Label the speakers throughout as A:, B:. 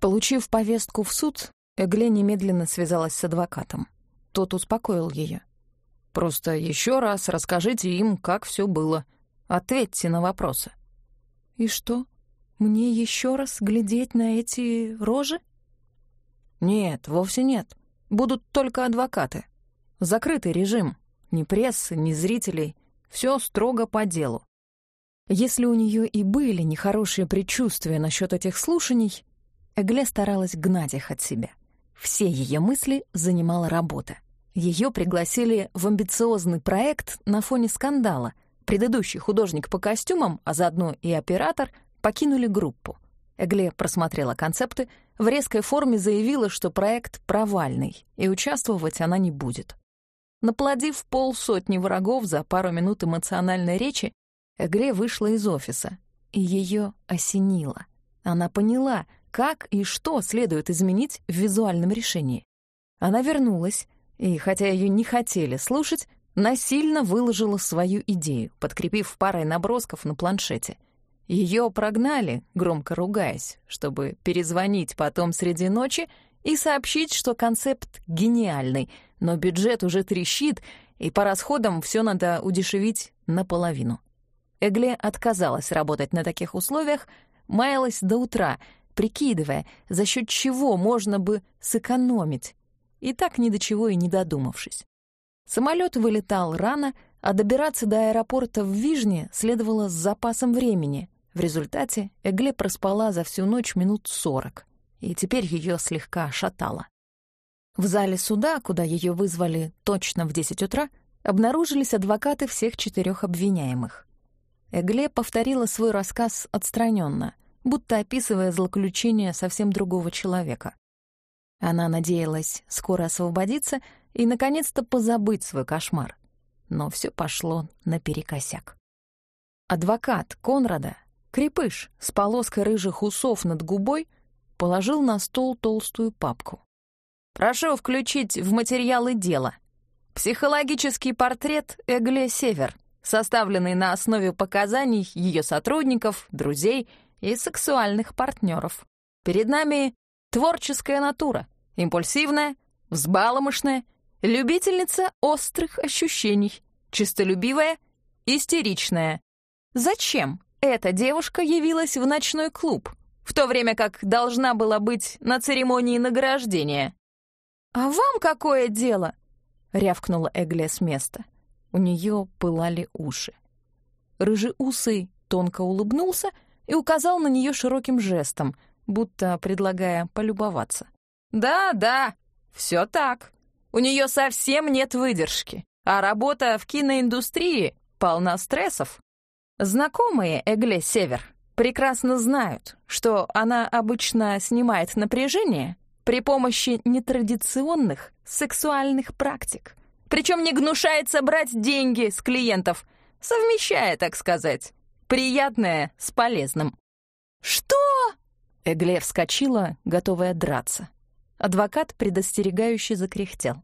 A: Получив повестку в суд, Эгле немедленно связалась с адвокатом. Тот успокоил ее. «Просто еще раз расскажите им, как все было. Ответьте на вопросы». «И что, мне еще раз глядеть на эти рожи?» «Нет, вовсе нет. Будут только адвокаты. Закрытый режим. Ни прессы, ни зрителей. Все строго по делу. Если у нее и были нехорошие предчувствия насчет этих слушаний, Эгле старалась гнать их от себя. Все ее мысли занимала работа. Ее пригласили в амбициозный проект на фоне скандала. Предыдущий художник по костюмам, а заодно и оператор, покинули группу. Эгле просмотрела концепты, в резкой форме заявила, что проект провальный, и участвовать она не будет. Наплодив полсотни врагов за пару минут эмоциональной речи, Эгре вышла из офиса, и ее осенило. Она поняла, как и что следует изменить в визуальном решении. Она вернулась, и, хотя ее не хотели слушать, насильно выложила свою идею, подкрепив парой набросков на планшете. Ее прогнали, громко ругаясь, чтобы перезвонить потом среди ночи и сообщить, что концепт гениальный, но бюджет уже трещит, и по расходам все надо удешевить наполовину. Эгле отказалась работать на таких условиях, маялась до утра, прикидывая, за счет чего можно бы сэкономить, и так ни до чего и не додумавшись. Самолет вылетал рано, а добираться до аэропорта в Вижне следовало с запасом времени. В результате Эгле проспала за всю ночь минут сорок, и теперь ее слегка шатало. В зале суда, куда ее вызвали точно в 10 утра, обнаружились адвокаты всех четырех обвиняемых. Эгле повторила свой рассказ отстраненно, будто описывая злоключение совсем другого человека. Она надеялась скоро освободиться и, наконец-то, позабыть свой кошмар. Но все пошло наперекосяк. Адвокат Конрада, крепыш с полоской рыжих усов над губой, положил на стол толстую папку. «Прошу включить в материалы дела. Психологический портрет Эгле Север», составленный на основе показаний ее сотрудников, друзей и сексуальных партнеров. Перед нами творческая натура, импульсивная, взбаломышная, любительница острых ощущений, чистолюбивая, истеричная. Зачем эта девушка явилась в ночной клуб, в то время как должна была быть на церемонии награждения? «А вам какое дело?» — рявкнула Эгле с места. — у нее пылали уши. Рыжеусый тонко улыбнулся и указал на нее широким жестом, будто предлагая полюбоваться. «Да, да, все так. У нее совсем нет выдержки, а работа в киноиндустрии полна стрессов. Знакомые Эгле Север прекрасно знают, что она обычно снимает напряжение при помощи нетрадиционных сексуальных практик. Причем не гнушается брать деньги с клиентов, совмещая, так сказать, приятное с полезным. «Что?» Эгле вскочила, готовая драться. Адвокат предостерегающе закряхтел.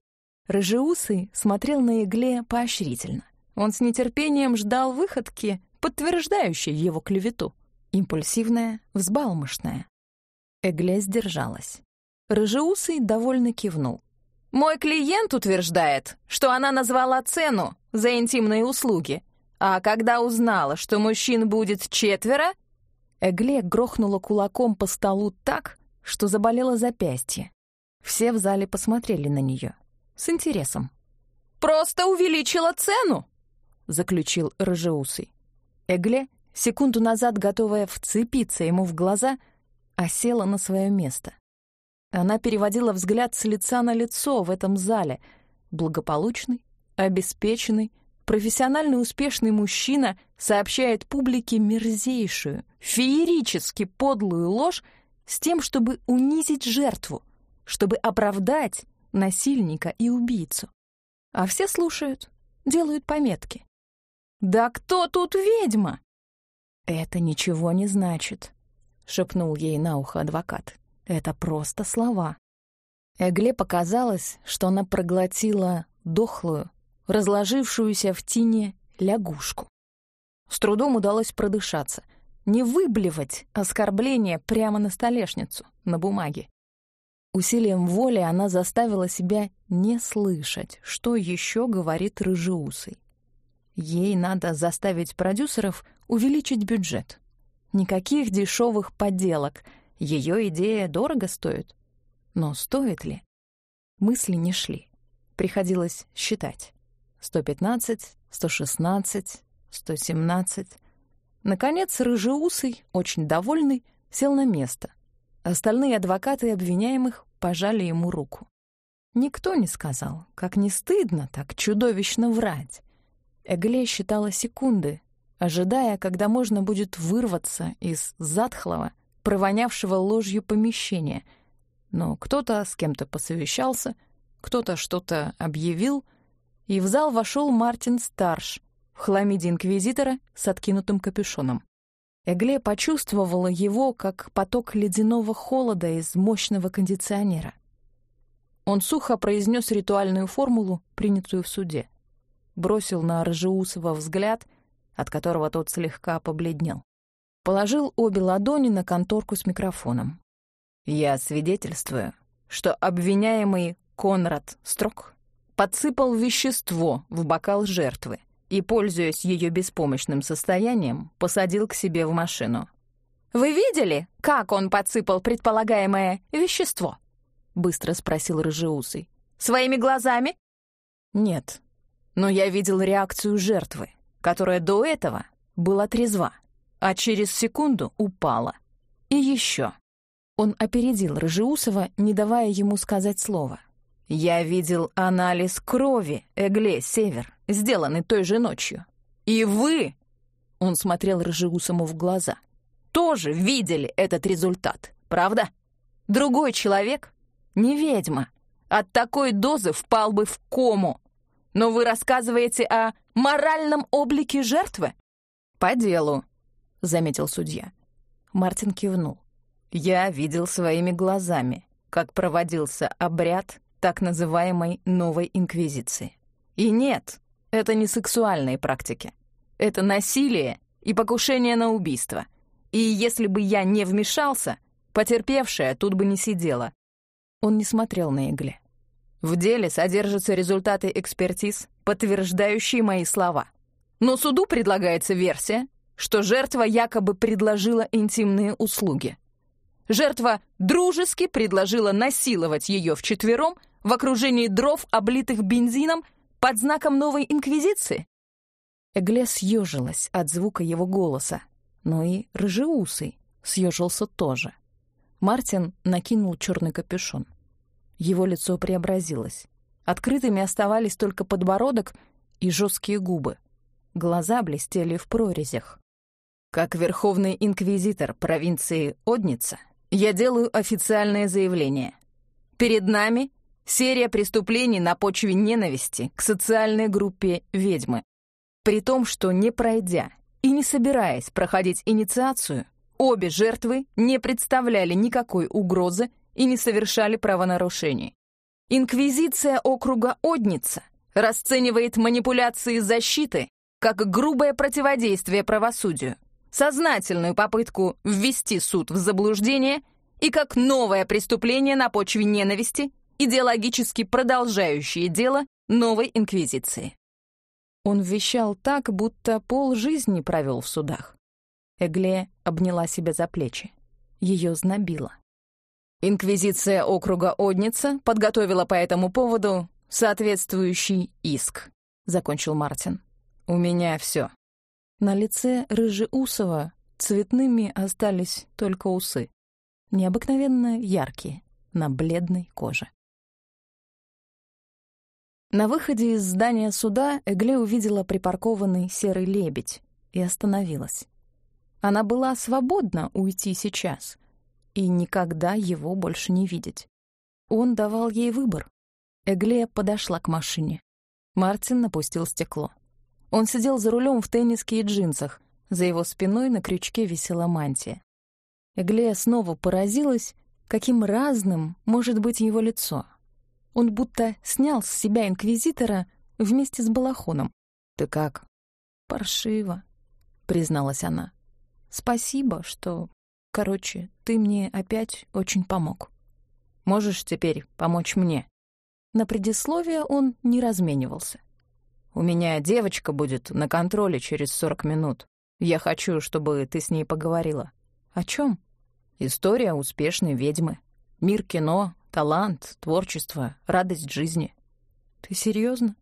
A: Рыжеусый смотрел на Эгле поощрительно. Он с нетерпением ждал выходки, подтверждающей его клевету. Импульсивная, взбалмошная. Эгле сдержалась. Рыжеусый довольно кивнул. Мой клиент утверждает, что она назвала цену за интимные услуги, а когда узнала, что мужчин будет четверо, Эгле грохнула кулаком по столу так, что заболело запястье. Все в зале посмотрели на нее с интересом. «Просто увеличила цену!» — заключил Рыжеусый. Эгле, секунду назад готовая вцепиться ему в глаза, осела на свое место. Она переводила взгляд с лица на лицо в этом зале. Благополучный, обеспеченный, профессионально успешный мужчина сообщает публике мерзейшую, феерически подлую ложь с тем, чтобы унизить жертву, чтобы оправдать насильника и убийцу. А все слушают, делают пометки. «Да кто тут ведьма?» «Это ничего не значит», — шепнул ей на ухо адвокат. Это просто слова. Эгле показалось, что она проглотила дохлую, разложившуюся в тине лягушку. С трудом удалось продышаться. не выблевать оскорбление прямо на столешницу, на бумаге. Усилием воли она заставила себя не слышать, что еще говорит рыжеусый. Ей надо заставить продюсеров увеличить бюджет. Никаких дешевых подделок. Ее идея дорого стоит. Но стоит ли? Мысли не шли. Приходилось считать. 115, 116, 117. Наконец, рыжеусый, очень довольный, сел на место. Остальные адвокаты обвиняемых пожали ему руку. Никто не сказал, как не стыдно так чудовищно врать. Эгле считала секунды, ожидая, когда можно будет вырваться из затхлого, провонявшего ложью помещения. Но кто-то с кем-то посовещался, кто-то что-то объявил, и в зал вошел Мартин Старш в хламиде инквизитора с откинутым капюшоном. Эгле почувствовала его, как поток ледяного холода из мощного кондиционера. Он сухо произнес ритуальную формулу, принятую в суде. Бросил на Ржеусова взгляд, от которого тот слегка побледнел. Положил обе ладони на конторку с микрофоном. «Я свидетельствую, что обвиняемый Конрад Строк подсыпал вещество в бокал жертвы, и, пользуясь ее беспомощным состоянием, посадил к себе в машину. «Вы видели, как он подсыпал предполагаемое вещество?» — быстро спросил Рыжеусый. «Своими глазами?» «Нет, но я видел реакцию жертвы, которая до этого была трезва, а через секунду упала. И еще». Он опередил Рыжеусова, не давая ему сказать слово. «Я видел анализ крови Эгле Север сделанный той же ночью. И вы, он смотрел Рыжеусому в глаза, тоже видели этот результат, правда? Другой человек, не ведьма, от такой дозы впал бы в кому. Но вы рассказываете о моральном облике жертвы? По делу, заметил судья. Мартин кивнул. Я видел своими глазами, как проводился обряд так называемой новой инквизиции. И нет, это не сексуальные практики. Это насилие и покушение на убийство. И если бы я не вмешался, потерпевшая тут бы не сидела. Он не смотрел на Игле. В деле содержатся результаты экспертиз, подтверждающие мои слова. Но суду предлагается версия, что жертва якобы предложила интимные услуги. Жертва дружески предложила насиловать ее вчетвером в окружении дров, облитых бензином под знаком новой инквизиции? Эгле съежилась от звука его голоса, но и рыжеусый съежился тоже. Мартин накинул черный капюшон. Его лицо преобразилось. Открытыми оставались только подбородок и жесткие губы. Глаза блестели в прорезях. Как верховный инквизитор провинции Одница, я делаю официальное заявление. Перед нами Серия преступлений на почве ненависти к социальной группе ведьмы. При том, что не пройдя и не собираясь проходить инициацию, обе жертвы не представляли никакой угрозы и не совершали правонарушений. Инквизиция округа Одница расценивает манипуляции защиты как грубое противодействие правосудию, сознательную попытку ввести суд в заблуждение и как новое преступление на почве ненависти идеологически продолжающее дело новой инквизиции. Он вещал так, будто пол жизни провел в судах. Эгле обняла себя за плечи. Ее знобило. Инквизиция округа Одница подготовила по этому поводу соответствующий иск, закончил Мартин. У меня все. На лице Рыжеусова цветными остались только усы. Необыкновенно яркие, на бледной коже. На выходе из здания суда Эгле увидела припаркованный серый лебедь и остановилась. Она была свободна уйти сейчас и никогда его больше не видеть. Он давал ей выбор. Эгле подошла к машине. Мартин напустил стекло. Он сидел за рулем в тенниске и джинсах. За его спиной на крючке висела мантия. Эглея снова поразилась, каким разным может быть его лицо. Он будто снял с себя инквизитора вместе с балахоном. «Ты как?» «Паршиво», — призналась она. Спасибо, что... Короче, ты мне опять очень помог. Можешь теперь помочь мне?» На предисловие он не разменивался. «У меня девочка будет на контроле через сорок минут. Я хочу, чтобы ты с ней поговорила». «О чем? «История успешной ведьмы. Мир кино, талант, творчество, радость жизни». «Ты серьезно?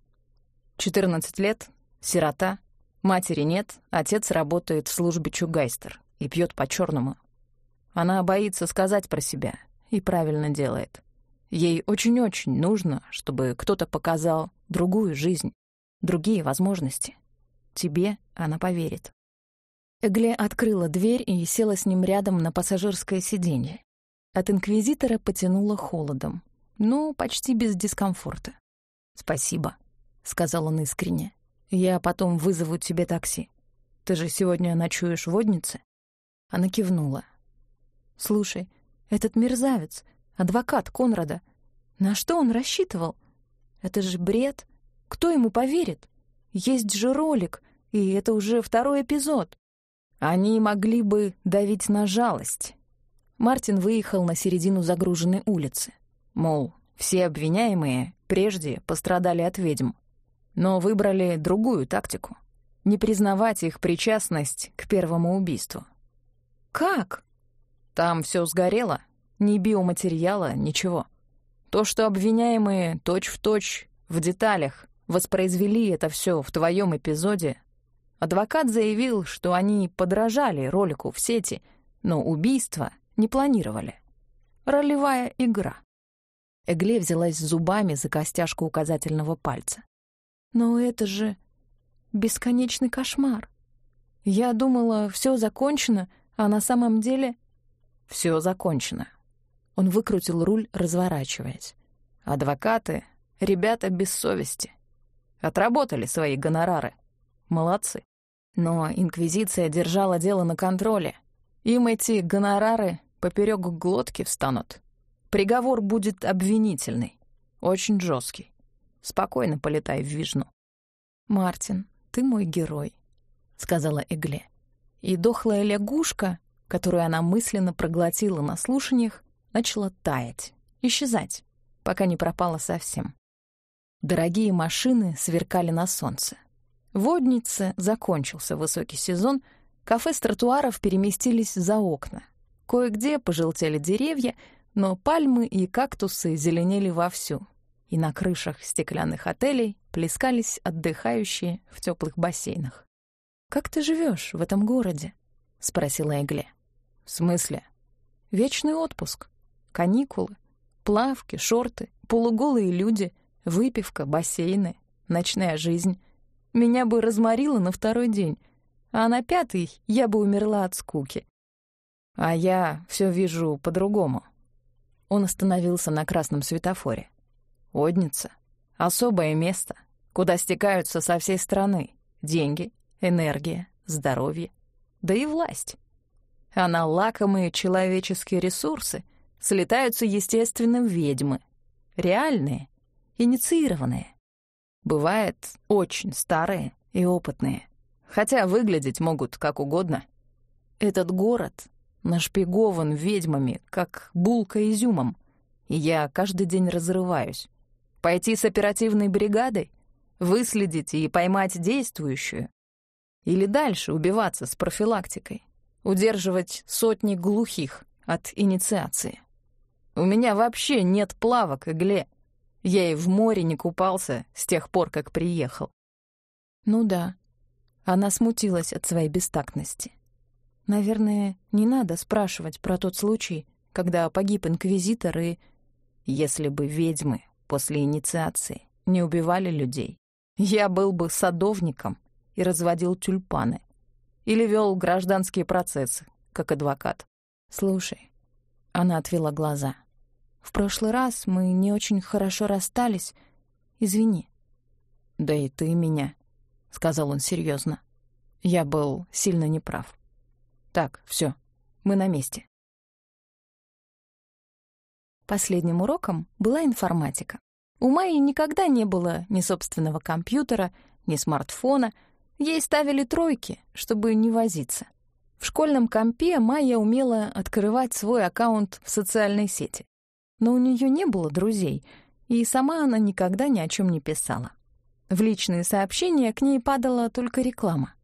A: Четырнадцать лет, сирота, матери нет, отец работает в службе Чугайстер и пьет по черному. Она боится сказать про себя и правильно делает. Ей очень-очень нужно, чтобы кто-то показал другую жизнь, другие возможности. Тебе она поверит. Эгле открыла дверь и села с ним рядом на пассажирское сиденье. От инквизитора потянуло холодом, но почти без дискомфорта. «Спасибо», — сказал он искренне. «Я потом вызову тебе такси. Ты же сегодня ночуешь в воднице?» Она кивнула. «Слушай, этот мерзавец, адвокат Конрада, на что он рассчитывал? Это же бред. Кто ему поверит? Есть же ролик, и это уже второй эпизод. Они могли бы давить на жалость. Мартин выехал на середину загруженной улицы. Мол, все обвиняемые прежде пострадали от ведьм, но выбрали другую тактику — не признавать их причастность к первому убийству. «Как?» Там все сгорело, ни биоматериала, ничего. То, что обвиняемые точь-в-точь, в деталях, воспроизвели это все в твоем эпизоде, адвокат заявил, что они подражали ролику в сети, но убийство не планировали. Ролевая игра. Эгле взялась зубами за костяшку указательного пальца. «Но это же бесконечный кошмар. Я думала, все закончено, а на самом деле все закончено. Он выкрутил руль, разворачиваясь. Адвокаты — ребята без совести. Отработали свои гонорары. Молодцы. Но Инквизиция держала дело на контроле. Им эти гонорары поперек глотки встанут. Приговор будет обвинительный, очень жесткий. Спокойно полетай в Вижну. «Мартин, ты мой герой», — сказала Эгле. И дохлая лягушка которую она мысленно проглотила на слушаниях, начала таять, исчезать, пока не пропала совсем. Дорогие машины сверкали на солнце. Воднице закончился высокий сезон, кафе с тротуаров переместились за окна. Кое-где пожелтели деревья, но пальмы и кактусы зеленели вовсю, и на крышах стеклянных отелей плескались отдыхающие в теплых бассейнах. «Как ты живешь в этом городе?» — спросила Эгле. В смысле? Вечный отпуск, каникулы, плавки, шорты, полуголые люди, выпивка, бассейны, ночная жизнь. Меня бы разморило на второй день, а на пятый я бы умерла от скуки. А я все вижу по-другому. Он остановился на красном светофоре. Одница — особое место, куда стекаются со всей страны деньги, энергия, здоровье, да и власть а на лакомые человеческие ресурсы слетаются естественным ведьмы. Реальные, инициированные. Бывает, очень старые и опытные. Хотя выглядеть могут как угодно. Этот город нашпигован ведьмами, как булка изюмом. И я каждый день разрываюсь. Пойти с оперативной бригадой? Выследить и поймать действующую? Или дальше убиваться с профилактикой? удерживать сотни глухих от инициации. У меня вообще нет плавок, Игле. Я и в море не купался с тех пор, как приехал. Ну да, она смутилась от своей бестактности. Наверное, не надо спрашивать про тот случай, когда погиб инквизитор и... Если бы ведьмы после инициации не убивали людей, я был бы садовником и разводил тюльпаны — или вел гражданские процессы, как адвокат. «Слушай», — она отвела глаза, — «в прошлый раз мы не очень хорошо расстались. Извини». «Да и ты меня», — сказал он серьезно. «Я был сильно неправ. Так, все, мы на месте». Последним уроком была информатика. У Майи никогда не было ни собственного компьютера, ни смартфона — Ей ставили тройки, чтобы не возиться. В школьном компе Майя умела открывать свой аккаунт в социальной сети. Но у нее не было друзей, и сама она никогда ни о чем не писала. В личные сообщения к ней падала только реклама.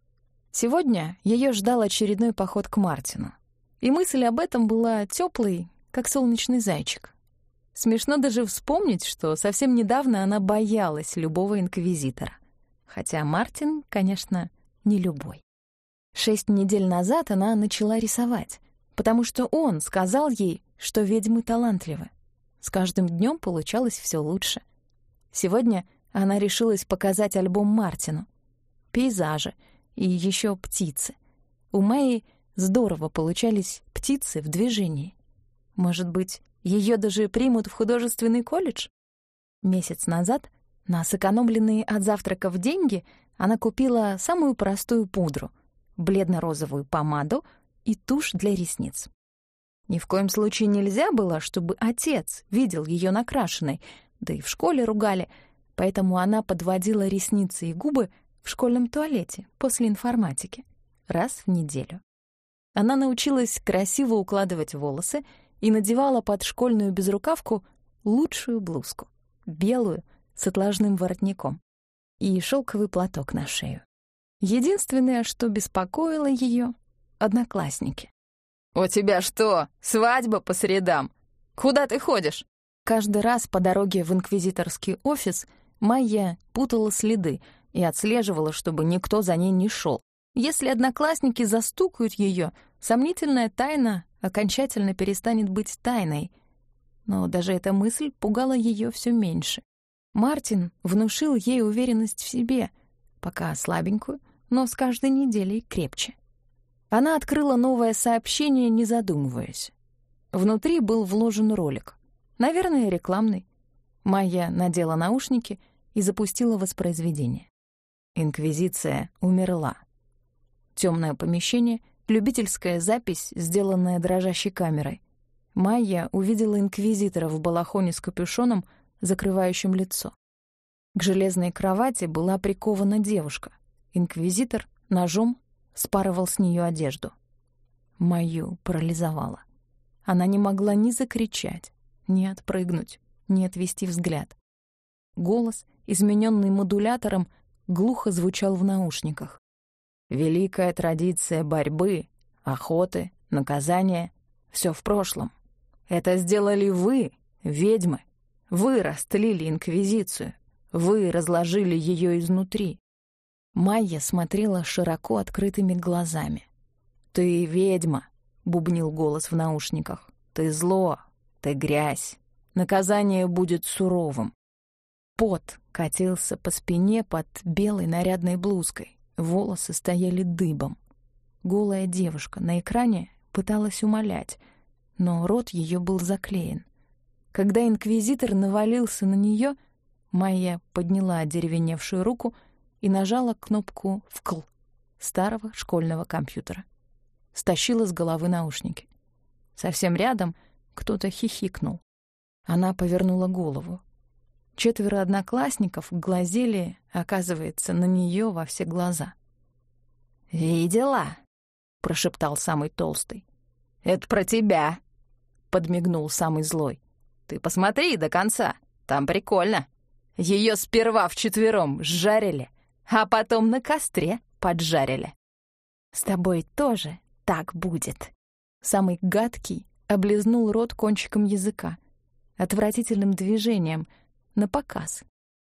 A: Сегодня ее ждал очередной поход к Мартину. И мысль об этом была теплой, как солнечный зайчик. Смешно даже вспомнить, что совсем недавно она боялась любого инквизитора. Хотя Мартин, конечно, не любой. Шесть недель назад она начала рисовать, потому что он сказал ей, что ведьмы талантливы. С каждым днем получалось все лучше. Сегодня она решилась показать альбом Мартину. Пейзажи и еще птицы. У Майи здорово получались птицы в движении. Может быть, ее даже примут в художественный колледж? Месяц назад на сэкономленные от завтраков деньги она купила самую простую пудру — бледно-розовую помаду и тушь для ресниц. Ни в коем случае нельзя было, чтобы отец видел ее накрашенной, да и в школе ругали, поэтому она подводила ресницы и губы в школьном туалете после информатики раз в неделю. Она научилась красиво укладывать волосы и надевала под школьную безрукавку лучшую блузку, белую, с отложным воротником, и шелковый платок на шею. Единственное, что беспокоило ее — одноклассники.
B: «У тебя что, свадьба по средам? Куда ты ходишь?»
A: Каждый раз по дороге в инквизиторский офис Майя путала следы и отслеживала, чтобы никто за ней не шел. Если одноклассники застукают ее, сомнительная тайна окончательно перестанет быть тайной. Но даже эта мысль пугала ее все меньше. Мартин внушил ей уверенность в себе, пока слабенькую, но с каждой неделей крепче. Она открыла новое сообщение, не задумываясь. Внутри был вложен ролик. Наверное, рекламный. Майя надела наушники и запустила воспроизведение. Инквизиция умерла. Темное помещение, любительская запись, сделанная дрожащей камерой. Майя увидела инквизитора в балахоне с капюшоном, закрывающим лицо. К железной кровати была прикована девушка. Инквизитор ножом спарывал с нее одежду. Мою парализовало. Она не могла ни закричать, ни отпрыгнуть, ни отвести взгляд. Голос, измененный модулятором, глухо звучал в наушниках. Великая традиция борьбы, охоты, наказания — все в прошлом. Это сделали вы, ведьмы. Вы растлили Инквизицию. Вы разложили ее изнутри. Майя смотрела широко открытыми глазами. «Ты ведьма», — бубнил голос в наушниках. «Ты зло, ты грязь. Наказание будет суровым». Пот катился по спине под белой нарядной блузкой. Волосы стояли дыбом. Голая девушка на экране пыталась умолять, но рот ее был заклеен. Когда инквизитор навалился на нее, Майя подняла одеревеневшую руку — и нажала кнопку «вкл» старого школьного компьютера. Стащила с головы наушники. Совсем рядом кто-то хихикнул. Она повернула голову. Четверо одноклассников глазели, оказывается, на нее во все глаза. «Видела?» — прошептал самый толстый.
B: «Это про тебя!»
A: — подмигнул самый злой.
B: «Ты посмотри до конца, там прикольно. Ее сперва вчетвером жарили, а потом на костре поджарили.
A: С тобой тоже так будет. Самый гадкий облизнул рот кончиком языка, отвратительным движением, на показ.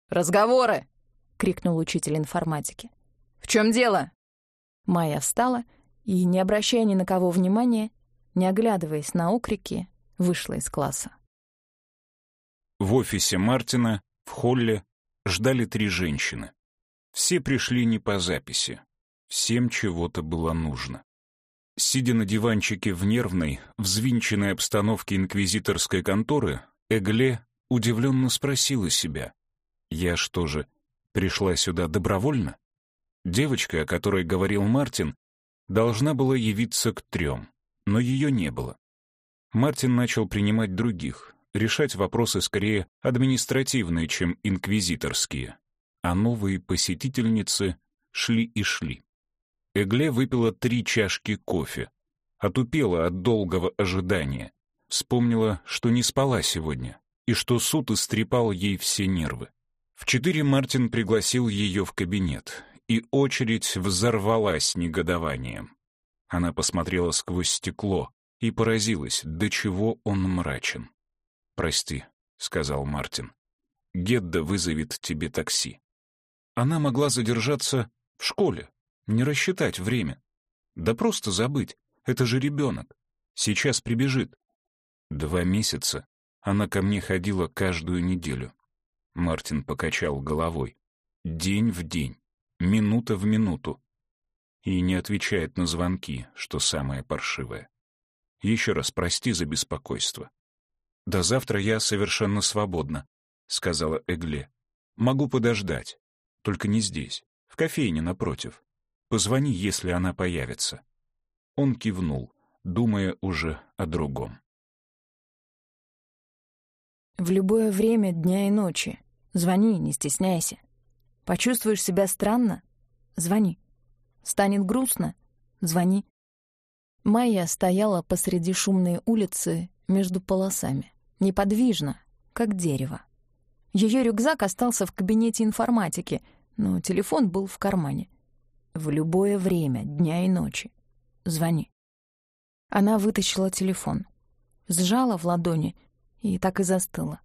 B: «Разговоры!»
A: — крикнул учитель информатики.
B: «В чем дело?»
A: Майя встала и, не обращая ни на кого внимания, не оглядываясь на окрики, вышла из класса.
C: В офисе Мартина, в холле, ждали три женщины. Все пришли не по записи. Всем чего-то было нужно. Сидя на диванчике в нервной, взвинченной обстановке инквизиторской конторы, Эгле удивленно спросила себя, «Я что же, пришла сюда добровольно?» Девочка, о которой говорил Мартин, должна была явиться к трем, но ее не было. Мартин начал принимать других, решать вопросы скорее административные, чем инквизиторские а новые посетительницы шли и шли. Эгле выпила три чашки кофе. Отупела от долгого ожидания. Вспомнила, что не спала сегодня, и что суд истрепал ей все нервы. В четыре Мартин пригласил ее в кабинет, и очередь взорвалась негодованием. Она посмотрела сквозь стекло и поразилась, до чего он мрачен. «Прости», — сказал Мартин. «Гедда вызовет тебе такси». Она могла задержаться в школе, не рассчитать время. Да просто забыть, это же ребенок. Сейчас прибежит. Два месяца она ко мне ходила каждую неделю. Мартин покачал головой. День в день, минута в минуту. И не отвечает на звонки, что самое паршивое. Еще раз прости за беспокойство. «До завтра я совершенно свободна», — сказала Эгле. «Могу подождать. Только не здесь, в кофейне напротив. Позвони, если она появится». Он кивнул, думая уже о другом.
A: В любое время дня и ночи. Звони, не стесняйся. Почувствуешь себя странно? Звони. Станет грустно? Звони. Майя стояла посреди шумной улицы между полосами, неподвижно, как дерево. Ее рюкзак остался в кабинете информатики, но телефон был в кармане. В любое время, дня и ночи. Звони. Она вытащила телефон, сжала в ладони и так и застыла.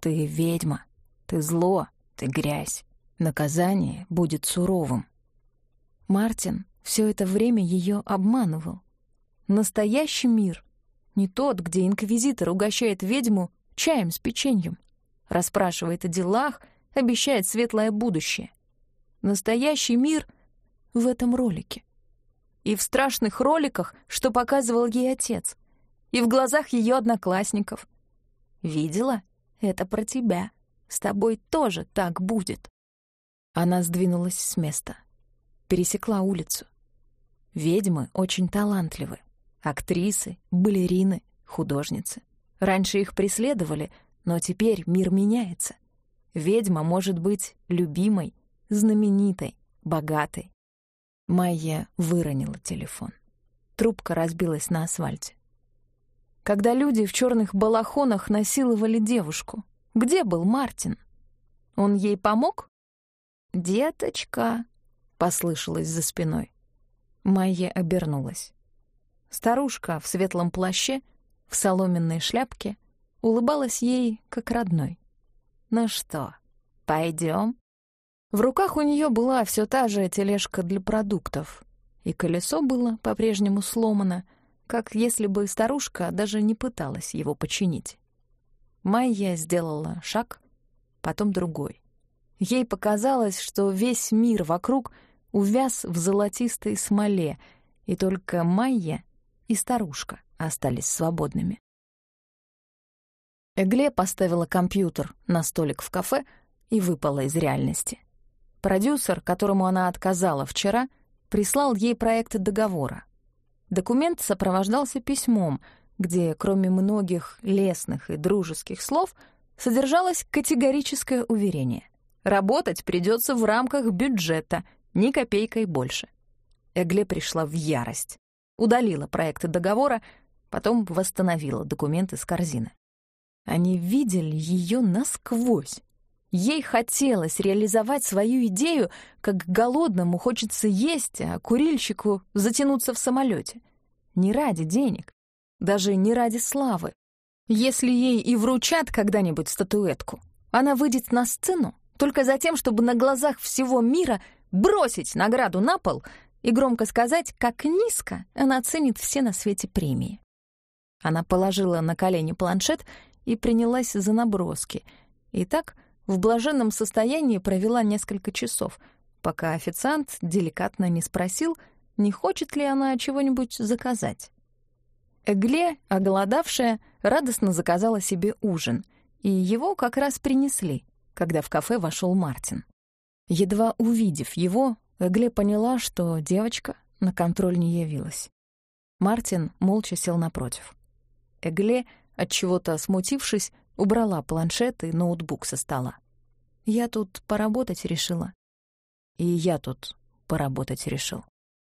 A: «Ты ведьма, ты зло, ты грязь. Наказание будет суровым». Мартин все это время ее обманывал. Настоящий мир, не тот, где инквизитор угощает ведьму чаем с печеньем расспрашивает о делах, обещает светлое будущее. Настоящий мир в этом ролике. И в страшных роликах, что показывал ей отец. И в глазах ее одноклассников. «Видела? Это про тебя. С тобой тоже так будет». Она сдвинулась с места. Пересекла улицу. Ведьмы очень талантливы. Актрисы, балерины, художницы. Раньше их преследовали — но теперь мир меняется. Ведьма может быть любимой, знаменитой, богатой. Майя выронила телефон. Трубка разбилась на асфальте. Когда люди в черных балахонах насиловали девушку, где был Мартин? Он ей помог? «Деточка», — послышалось за спиной. Майя обернулась. Старушка в светлом плаще, в соломенной шляпке — улыбалась ей как родной. «Ну что, пойдем?» В руках у нее была все та же тележка для продуктов, и колесо было по-прежнему сломано, как если бы старушка даже не пыталась его починить. Майя сделала шаг, потом другой. Ей показалось, что весь мир вокруг увяз в золотистой смоле, и только Майя и старушка остались свободными. Эгле поставила компьютер на столик в кафе и выпала из реальности. Продюсер, которому она отказала вчера, прислал ей проект договора. Документ сопровождался письмом, где, кроме многих лестных и дружеских слов, содержалось категорическое уверение. Работать придется в рамках бюджета, ни копейкой больше. Эгле пришла в ярость. Удалила проект договора, потом восстановила документы с корзины. Они видели ее насквозь. Ей хотелось реализовать свою идею, как голодному хочется есть, а курильщику затянуться в самолете. Не ради денег, даже не ради славы. Если ей и вручат когда-нибудь статуэтку, она выйдет на сцену только за тем, чтобы на глазах всего мира бросить награду на пол и громко сказать, как низко она ценит все на свете премии. Она положила на колени планшет и принялась за наброски. И так в блаженном состоянии провела несколько часов, пока официант деликатно не спросил, не хочет ли она чего-нибудь заказать. Эгле, оголодавшая, радостно заказала себе ужин, и его как раз принесли, когда в кафе вошел Мартин. Едва увидев его, Эгле поняла, что девочка на контроль не явилась. Мартин молча сел напротив. Эгле от чего-то смутившись, убрала планшет и ноутбук со стола. Я тут поработать решила. И я тут поработать решил.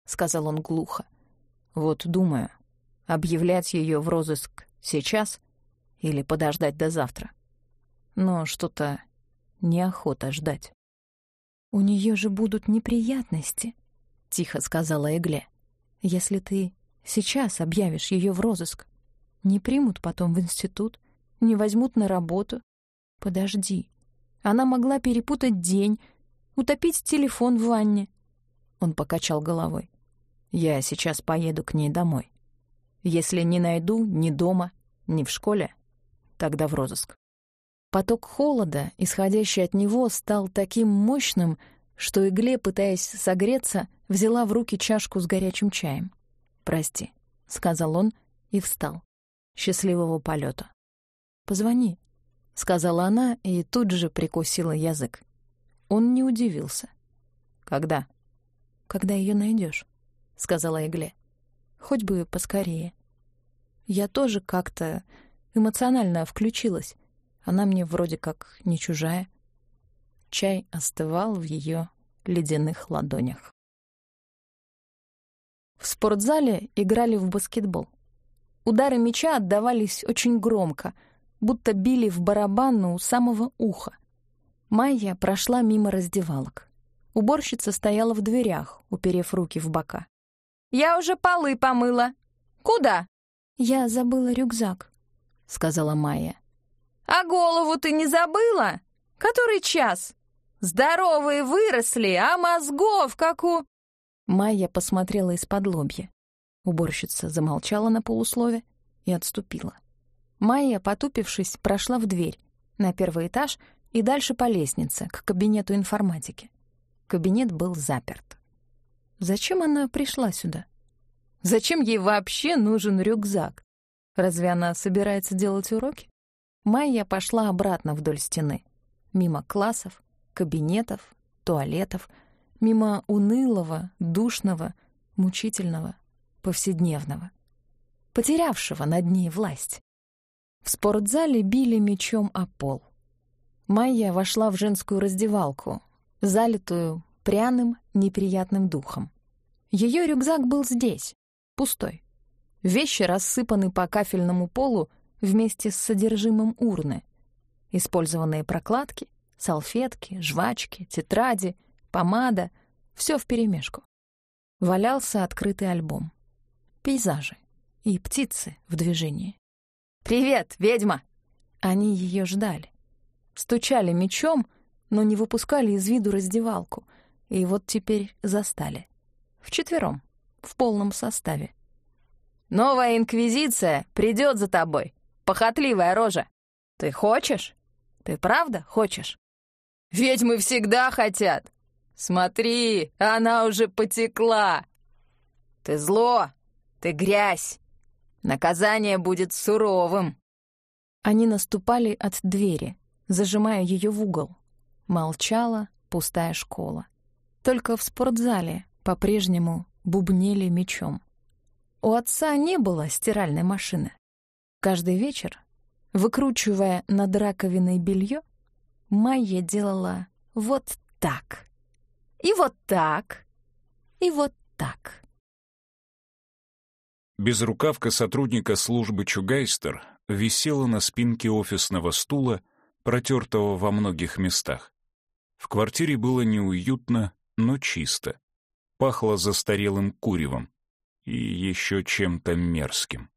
A: сказал он глухо. «Вот думаю, объявлять ее в розыск сейчас или подождать до завтра. Но что-то неохота ждать». «У нее же будут неприятности», — тихо сказала Эгле. «Если ты сейчас объявишь ее в розыск, не примут потом в институт, не возьмут на работу. Подожди. Она могла перепутать день, утопить телефон в ванне. Он покачал головой. Я сейчас поеду к ней домой. Если не найду ни дома, ни в школе, тогда в розыск. Поток холода, исходящий от него, стал таким мощным, что Игле, пытаясь согреться, взяла в руки чашку с горячим чаем. «Прости», — сказал он и встал. «Счастливого полета. «Позвони», — сказала она и тут же прикусила язык. Он не удивился. «Когда?» «Когда ее найдешь, сказала Игле. «Хоть бы поскорее». Я тоже как-то эмоционально включилась. Она мне вроде как не чужая. Чай остывал в ее ледяных ладонях. В спортзале играли в баскетбол. Удары мяча отдавались очень громко, будто били в барабан у самого уха. Майя прошла мимо раздевалок. Уборщица стояла в дверях, уперев руки в бока.
B: «Я уже полы помыла. Куда?»
A: «Я забыла рюкзак», — сказала Майя.
B: «А голову ты не забыла? Который час? Здоровые выросли, а мозгов как у...»
A: Майя посмотрела из-под лобья. Уборщица замолчала на полуслове и отступила. Майя, потупившись, прошла в дверь, на первый этаж и дальше по лестнице, к кабинету информатики. Кабинет был заперт. Зачем она пришла сюда? Зачем ей вообще нужен рюкзак? Разве она собирается делать уроки? Майя пошла обратно вдоль стены, мимо классов, кабинетов, туалетов, мимо унылого, душного, мучительного, повседневного, потерявшего над ней власть. В спортзале били мечом о пол. Майя вошла в женскую раздевалку, залитую пряным, неприятным духом. Ее рюкзак был здесь, пустой. Вещи рассыпаны по кафельному полу вместе с содержимым урны. Использованные прокладки, салфетки, жвачки, тетради, помада — все вперемешку. Валялся открытый альбом. Пейзажи и птицы в движении. «Привет, ведьма!» Они ее ждали. Стучали мечом — но не выпускали из виду раздевалку, и вот теперь застали. Вчетвером, в полном составе.
B: «Новая инквизиция придет за тобой, похотливая рожа. Ты хочешь? Ты правда хочешь?» «Ведьмы всегда хотят. Смотри, она уже потекла. Ты зло, ты грязь. Наказание будет суровым».
A: Они наступали от двери, зажимая ее в угол. Молчала пустая школа. Только в спортзале по-прежнему бубнели мечом. У отца не было стиральной машины. Каждый вечер, выкручивая над раковиной белье, Майя делала вот так. И вот так. И вот так.
C: Безрукавка сотрудника службы Чугайстер висела на спинке офисного стула, протертого во многих местах. В квартире было неуютно, но чисто. Пахло застарелым куревом и еще чем-то мерзким.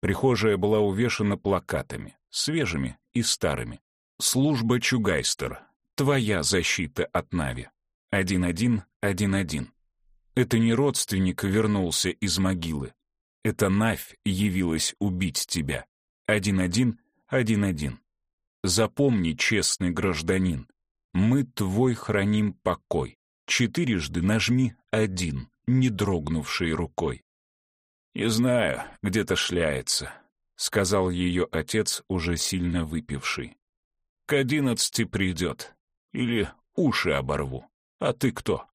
C: Прихожая была увешана плакатами, свежими и старыми. «Служба Чугайстер. Твоя защита от Нави. 1111». Это не родственник вернулся из могилы. Это Навь явилась убить тебя. 1111. Запомни, честный гражданин, мы твой храним покой. Четырежды нажми один, не дрогнувшей рукой. «Не знаю, где-то шляется», — сказал ее отец, уже сильно выпивший. «К одиннадцати придет. Или уши оборву. А ты кто?»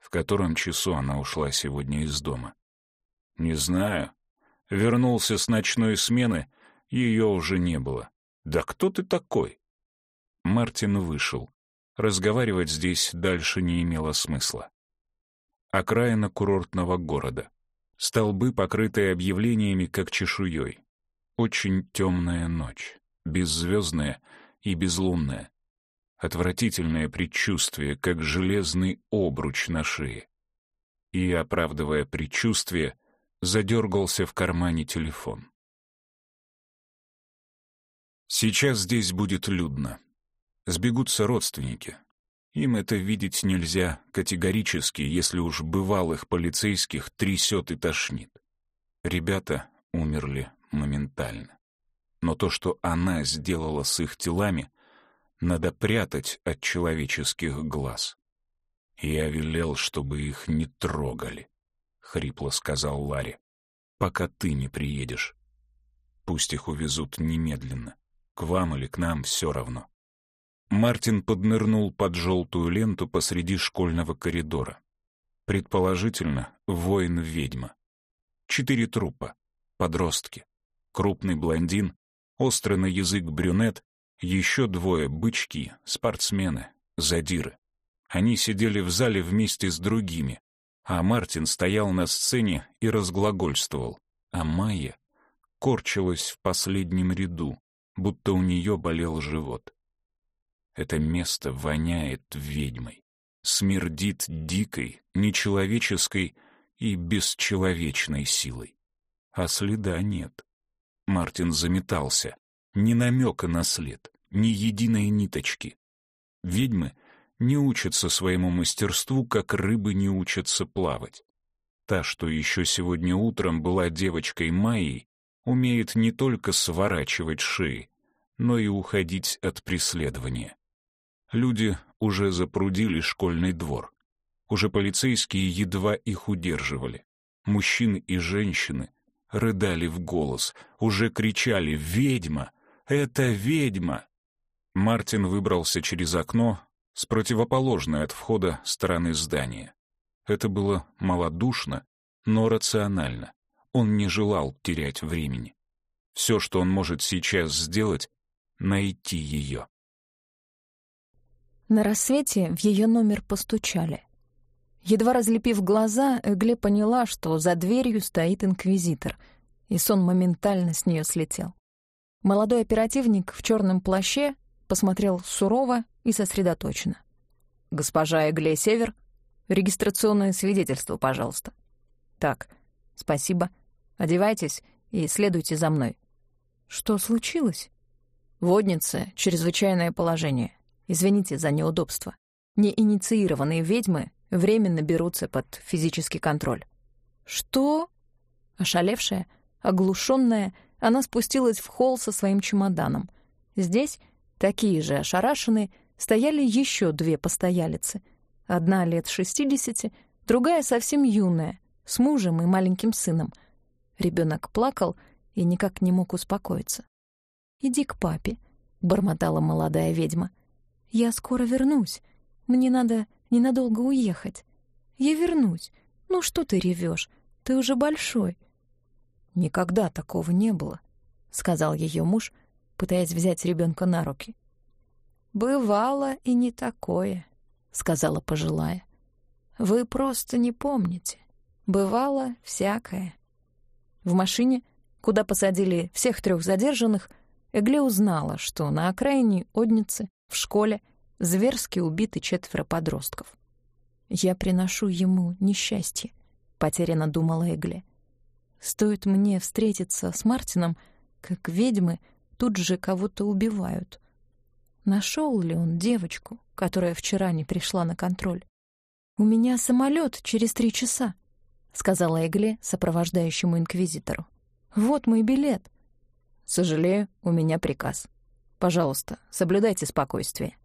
C: В котором часу она ушла сегодня из дома? «Не знаю. Вернулся с ночной смены, ее уже не было. Да кто ты такой?» Мартин вышел. Разговаривать здесь дальше не имело смысла. Окраина курортного города. Столбы, покрытые объявлениями, как чешуей. Очень темная ночь, беззвездная и безлунная. Отвратительное предчувствие, как железный обруч на шее. И, оправдывая предчувствие, задергался в кармане телефон. Сейчас здесь будет людно. Сбегутся родственники. Им это видеть нельзя категорически, если уж бывалых полицейских трясет и тошнит. Ребята умерли моментально. Но то, что она сделала с их телами, надо прятать от человеческих глаз. «Я велел, чтобы их не трогали», — хрипло сказал Ларри, — «пока ты не приедешь. Пусть их увезут немедленно. К вам или к нам все равно». Мартин поднырнул под желтую ленту посреди школьного коридора. Предположительно, воин-ведьма. Четыре трупа, подростки, крупный блондин, острый на язык брюнет, еще двое бычки, спортсмены, задиры. Они сидели в зале вместе с другими, а Мартин стоял на сцене и разглагольствовал, а Майя корчилась в последнем ряду, будто у нее болел живот. Это место воняет ведьмой, смердит дикой, нечеловеческой и бесчеловечной силой. А следа нет. Мартин заметался. Ни намека на след, ни единой ниточки. Ведьмы не учатся своему мастерству, как рыбы не учатся плавать. Та, что еще сегодня утром была девочкой Майей, умеет не только сворачивать шеи, но и уходить от преследования. Люди уже запрудили школьный двор. Уже полицейские едва их удерживали. Мужчины и женщины рыдали в голос, уже кричали «Ведьма! Это ведьма!» Мартин выбрался через окно с противоположной от входа стороны здания. Это было малодушно, но рационально. Он не желал терять времени. Все, что он может сейчас сделать — найти ее.
A: На рассвете в ее номер постучали. Едва разлепив глаза, Эгле поняла, что за дверью стоит инквизитор, и сон моментально с нее слетел. Молодой оперативник в черном плаще посмотрел сурово и сосредоточенно. «Госпожа Эгле Север, регистрационное свидетельство, пожалуйста». «Так, спасибо. Одевайтесь и следуйте за мной». «Что случилось?» «Водница, чрезвычайное положение. Извините за неудобство. Неинициированные ведьмы временно берутся под физический контроль. Что? Ошалевшая, оглушенная, она спустилась в холл со своим чемоданом. Здесь, такие же ошарашенные, стояли еще две постоялицы. Одна лет шестидесяти, другая совсем юная, с мужем и маленьким сыном. Ребенок плакал и никак не мог успокоиться. «Иди к папе», — бормотала молодая ведьма. «Я скоро вернусь. Мне надо ненадолго уехать. Я вернусь. Ну что ты ревешь? Ты уже большой». «Никогда такого не было», — сказал ее муж, пытаясь взять ребенка на руки. «Бывало и не такое», — сказала пожилая. «Вы просто не помните. Бывало всякое». В машине, куда посадили всех трех задержанных, Эгле узнала, что на окраине Одницы в школе зверски убиты четверо подростков. «Я приношу ему несчастье», — потерянно думала Эгли. «Стоит мне встретиться с Мартином, как ведьмы тут же кого-то убивают. Нашел ли он девочку, которая вчера не пришла на контроль? У меня самолет через три часа», — сказала Эгле сопровождающему инквизитору. «Вот мой билет». «Сожалею, у меня приказ», Пожалуйста, соблюдайте спокойствие.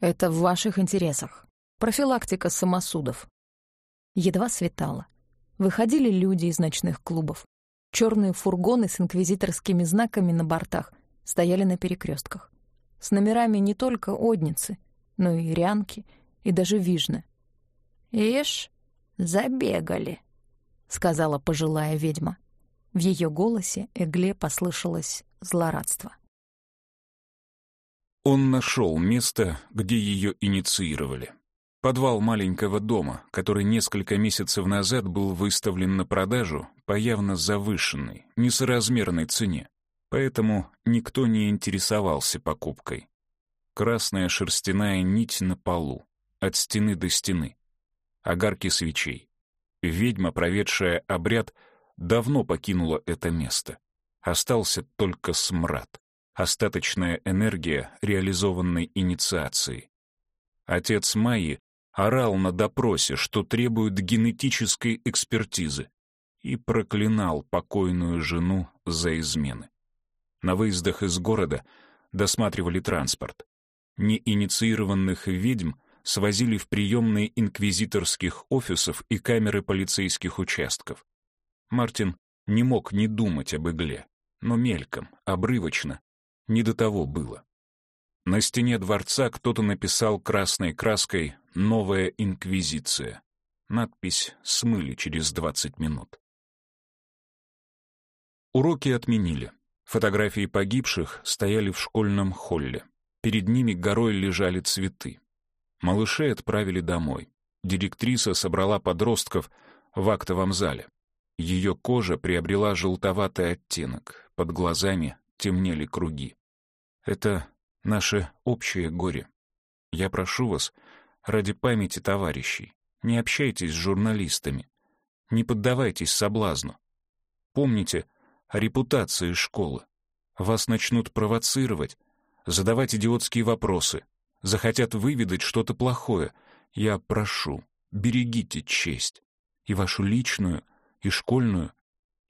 A: Это в ваших интересах. Профилактика самосудов. Едва светало. Выходили люди из ночных клубов. Черные фургоны с инквизиторскими знаками на бортах стояли на перекрестках. С номерами не только Одницы, но и Рянки, и даже Вижны. «Ишь, забегали», — сказала пожилая ведьма. В ее голосе Эгле послышалось злорадство.
C: Он нашел место, где ее инициировали. подвал маленького дома, который несколько месяцев назад был выставлен на продажу по явно завышенной, несоразмерной цене. Поэтому никто не интересовался покупкой. Красная шерстяная нить на полу, от стены до стены. Огарки свечей. Ведьма, проведшая обряд, давно покинула это место. Остался только смрад, остаточная энергия реализованной инициации. Отец Майи орал на допросе, что требует генетической экспертизы, и проклинал покойную жену за измены. На выездах из города досматривали транспорт. Неинициированных ведьм свозили в приемные инквизиторских офисов и камеры полицейских участков. Мартин не мог не думать об игле, но мельком, обрывочно, не до того было. На стене дворца кто-то написал красной краской «Новая инквизиция». Надпись смыли через 20 минут. Уроки отменили. Фотографии погибших стояли в школьном холле. Перед ними горой лежали цветы. Малышей отправили домой. Директриса собрала подростков в актовом зале. Ее кожа приобрела желтоватый оттенок, под глазами темнели круги. Это наше общее горе. Я прошу вас, ради памяти товарищей, не общайтесь с журналистами, не поддавайтесь соблазну. Помните репутации школы. Вас начнут провоцировать, задавать идиотские вопросы, захотят выведать что-то плохое. Я прошу, берегите честь, и вашу личную, и школьную,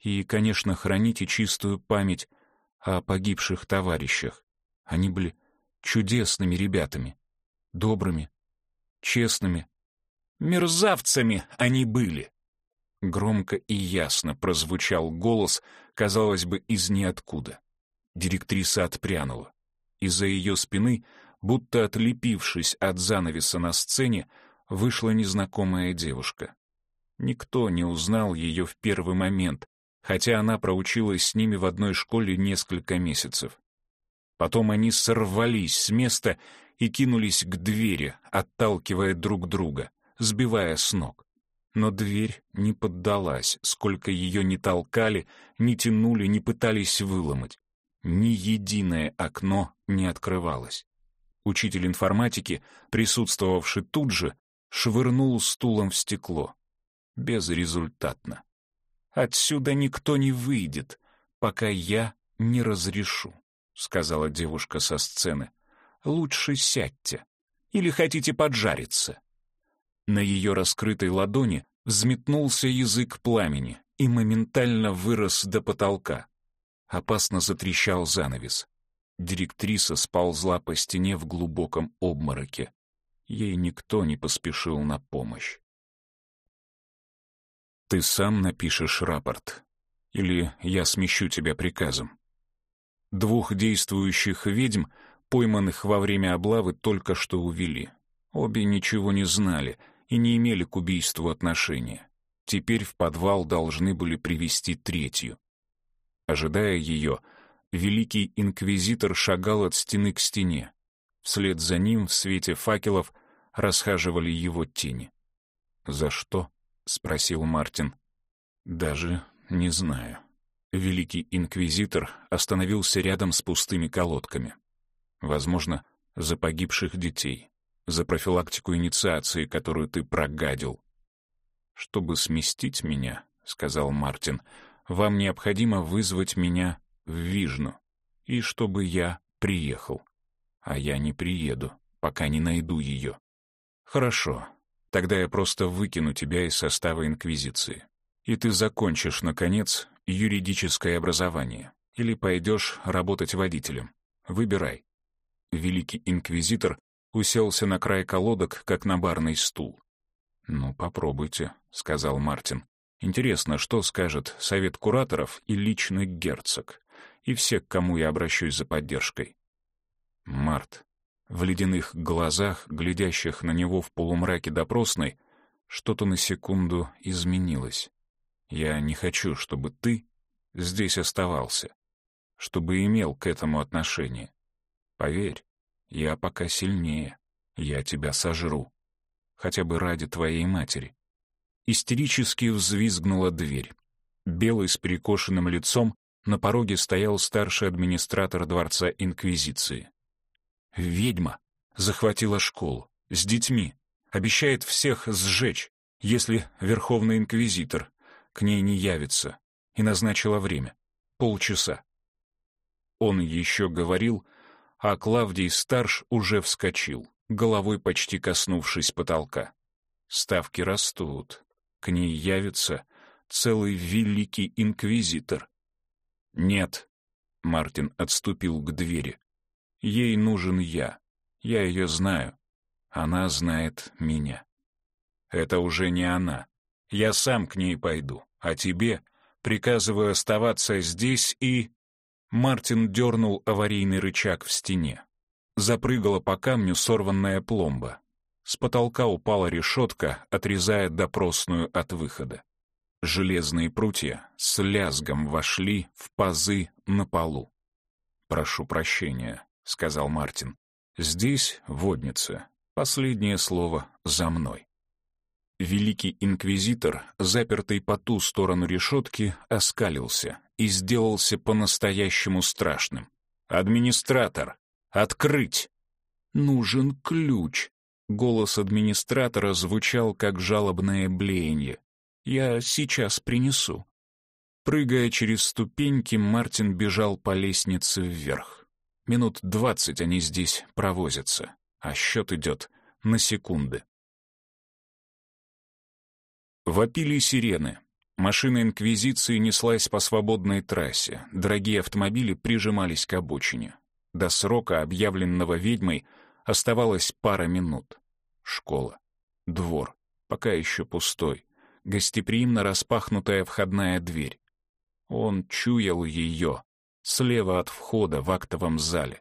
C: и, конечно, храните чистую память о погибших товарищах. Они были чудесными ребятами, добрыми, честными. Мерзавцами они были. Громко и ясно прозвучал голос, казалось бы, из ниоткуда. Директриса отпрянула. Из-за ее спины, будто отлепившись от занавеса на сцене, вышла незнакомая девушка. Никто не узнал ее в первый момент, хотя она проучилась с ними в одной школе несколько месяцев. Потом они сорвались с места и кинулись к двери, отталкивая друг друга, сбивая с ног. Но дверь не поддалась, сколько ее не толкали, не тянули, не пытались выломать. Ни единое окно не открывалось. Учитель информатики, присутствовавший тут же, швырнул стулом в стекло. Безрезультатно. «Отсюда никто не выйдет, пока я не разрешу», — сказала девушка со сцены. «Лучше сядьте. Или хотите поджариться?» На ее раскрытой ладони взметнулся язык пламени и моментально вырос до потолка. Опасно затрещал занавес. Директриса сползла по стене в глубоком обмороке. Ей никто не поспешил на помощь. «Ты сам напишешь рапорт. Или я смещу тебя приказом». Двух действующих ведьм, пойманных во время облавы, только что увели. Обе ничего не знали и не имели к убийству отношения. Теперь в подвал должны были привести третью. Ожидая ее, великий инквизитор шагал от стены к стене. Вслед за ним в свете факелов расхаживали его тени. «За что?» — спросил Мартин. «Даже не знаю». Великий инквизитор остановился рядом с пустыми колодками. Возможно, за погибших детей, за профилактику инициации, которую ты прогадил. «Чтобы сместить меня», — сказал Мартин, — «вам необходимо вызвать меня в Вижну, и чтобы я приехал. А я не приеду, пока не найду ее. Хорошо, тогда я просто выкину тебя из состава Инквизиции. И ты закончишь, наконец, юридическое образование. Или пойдешь работать водителем. Выбирай. Великий Инквизитор уселся на край колодок, как на барный стул. «Ну, попробуйте», — сказал Мартин. «Интересно, что скажет совет кураторов и личный герцог?» и все, к кому я обращусь за поддержкой. Март. В ледяных глазах, глядящих на него в полумраке допросной, что-то на секунду изменилось. Я не хочу, чтобы ты здесь оставался, чтобы имел к этому отношение. Поверь, я пока сильнее, я тебя сожру. хотя бы ради твоей матери. Истерически взвизгнула дверь. Белый с перекошенным лицом на пороге стоял старший администратор Дворца Инквизиции. Ведьма захватила школу с детьми, обещает всех сжечь, если Верховный Инквизитор к ней не явится, и назначила время — полчаса. Он еще говорил, а Клавдий Старш уже вскочил, головой почти коснувшись потолка. Ставки растут, к ней явится целый великий инквизитор. «Нет», — Мартин отступил к двери, — «ей нужен я, я ее знаю, она знает меня». «Это уже не она, я сам к ней пойду, а тебе приказываю оставаться здесь и...» Мартин дернул аварийный рычаг в стене. Запрыгала по камню сорванная пломба. С потолка упала решетка, отрезая допросную от выхода. Железные прутья с лязгом вошли в пазы на полу. «Прошу прощения», — сказал Мартин. «Здесь водница. Последнее слово за мной». Великий инквизитор, запертый по ту сторону решетки, оскалился и сделался по-настоящему страшным. «Администратор! Открыть!» «Нужен ключ!» Голос администратора звучал, как жалобное блеяние. «Я сейчас принесу». Прыгая через ступеньки, Мартин бежал по лестнице вверх. Минут двадцать они здесь провозятся, а счет идет на секунды. Вопили сирены. Машина Инквизиции неслась по свободной трассе, дорогие автомобили прижимались к обочине. До срока, объявленного ведьмой, оставалось пара минут. Школа. Двор. Пока еще пустой. Гостеприимно распахнутая входная дверь. Он чуял ее. Слева от входа в актовом зале.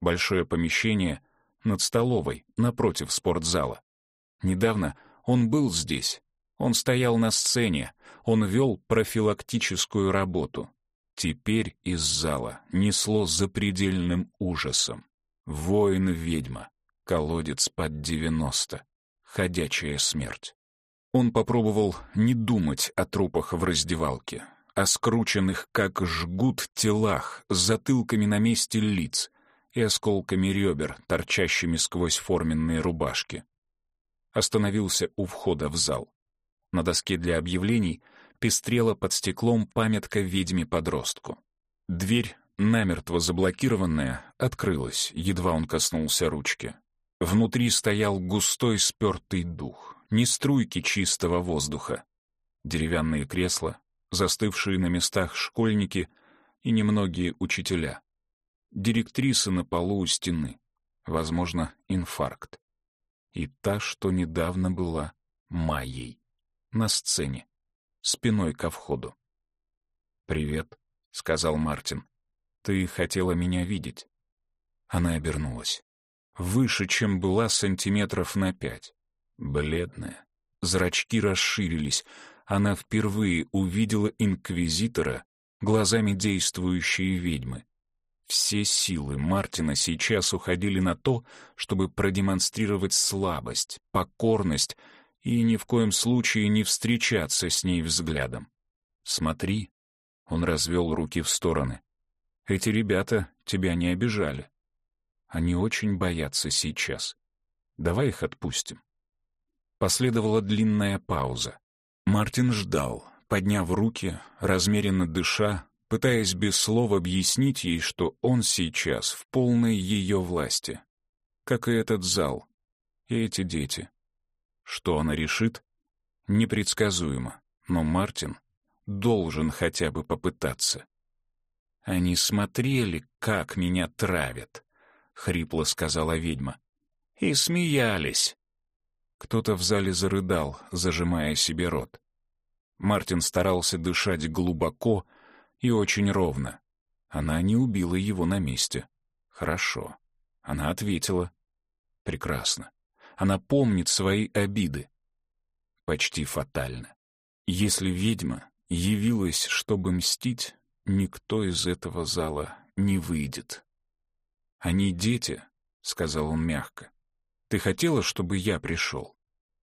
C: Большое помещение над столовой, напротив спортзала. Недавно он был здесь, он стоял на сцене, он вел профилактическую работу. Теперь из зала несло запредельным ужасом. Воин-ведьма, колодец под девяносто, ходячая смерть. Он попробовал не думать о трупах в раздевалке, о скрученных, как жгут, телах, с затылками на месте лиц и осколками ребер, торчащими сквозь форменные рубашки. Остановился у входа в зал. На доске для объявлений пестрела под стеклом памятка ведьме-подростку. Дверь, намертво заблокированная, открылась, едва он коснулся ручки. Внутри стоял густой спертый дух, не струйки чистого воздуха. Деревянные кресла, застывшие на местах школьники и немногие учителя. Директриса на полу у стены. Возможно, инфаркт. И та, что недавно была Майей на сцене, спиной ко входу. «Привет», — сказал Мартин. «Ты хотела меня видеть?» Она обернулась. Выше, чем была, сантиметров на пять. Бледная. Зрачки расширились. Она впервые увидела инквизитора глазами действующей ведьмы. Все силы Мартина сейчас уходили на то, чтобы продемонстрировать слабость, покорность и ни в коем случае не встречаться с ней взглядом. «Смотри», — он развел руки в стороны, — «эти ребята тебя не обижали. Они очень боятся сейчас. Давай их отпустим». Последовала длинная пауза. Мартин ждал, подняв руки, размеренно дыша, пытаясь без слов объяснить ей, что он сейчас в полной ее власти. Как и этот зал, и эти дети. Что она решит? Непредсказуемо, но Мартин должен хотя бы попытаться. «Они смотрели, как меня травят», — хрипло сказала ведьма. «И смеялись». Кто-то в зале зарыдал, зажимая себе рот. Мартин старался дышать глубоко и очень ровно. Она не убила его на месте. Хорошо. Она ответила. Прекрасно. Она помнит свои обиды. Почти фатально. Если ведьма явилась, чтобы мстить, никто из этого зала не выйдет. «Они дети», — сказал он мягко. «Ты хотела, чтобы я пришел?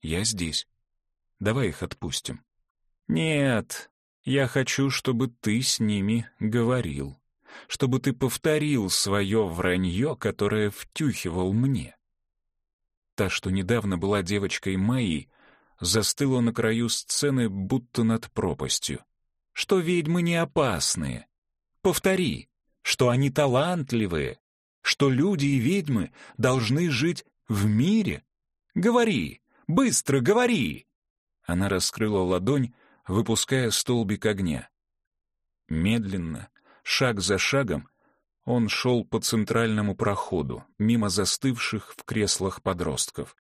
C: Я здесь. Давай их отпустим. Нет, я хочу, чтобы ты с ними говорил. Чтобы ты повторил свое вранье, которое втюхивал мне. Та, что недавно была девочкой Майи, застыла на краю сцены, будто над пропастью. Что ведьмы не опасные. Повтори, что они талантливые, что люди и ведьмы должны жить в мире. Говори, быстро говори!» Она раскрыла ладонь, выпуская столбик огня. Медленно, шаг за шагом, он шел по центральному проходу, мимо застывших в креслах подростков.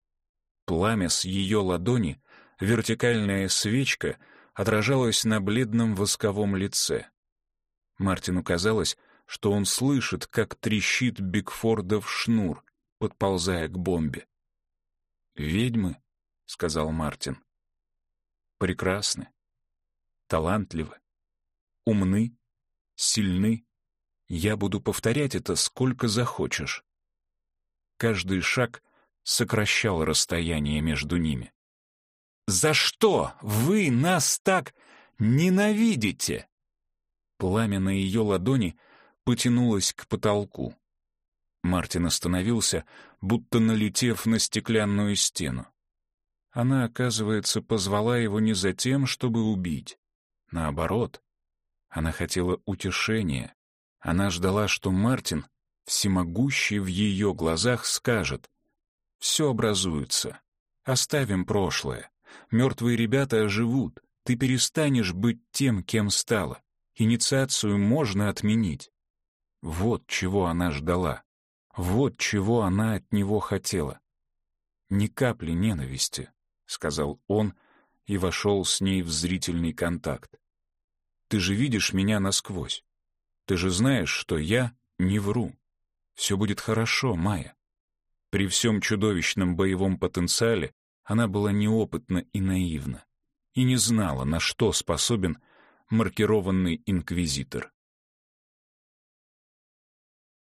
C: Пламя с ее ладони, вертикальная свечка, отражалось на бледном восковом лице. Мартину казалось, что он слышит, как трещит Бигфордов шнур, подползая к бомбе. «Ведьмы», — сказал Мартин, — «прекрасны, талантливы, умны, сильны, я буду повторять это сколько захочешь. Каждый шаг сокращал расстояние между ними. «За что вы нас так ненавидите?» Пламя на ее ладони потянулось к потолку. Мартин остановился, будто налетев на стеклянную стену. Она, оказывается, позвала его не за тем, чтобы убить. Наоборот, она хотела утешения, она ждала, что Мартин, всемогущий в ее глазах, скажет «Все образуется. Оставим прошлое. Мертвые ребята оживут. Ты перестанешь быть тем, кем стала. Инициацию можно отменить». Вот чего она ждала. Вот чего она от него хотела. «Ни капли ненависти», — сказал он и вошел с ней в зрительный контакт. «Ты же видишь меня насквозь. Ты же знаешь, что я не вру. Все будет хорошо, Майя. При всем чудовищном боевом потенциале она была неопытна и наивна и не знала, на что способен маркированный инквизитор.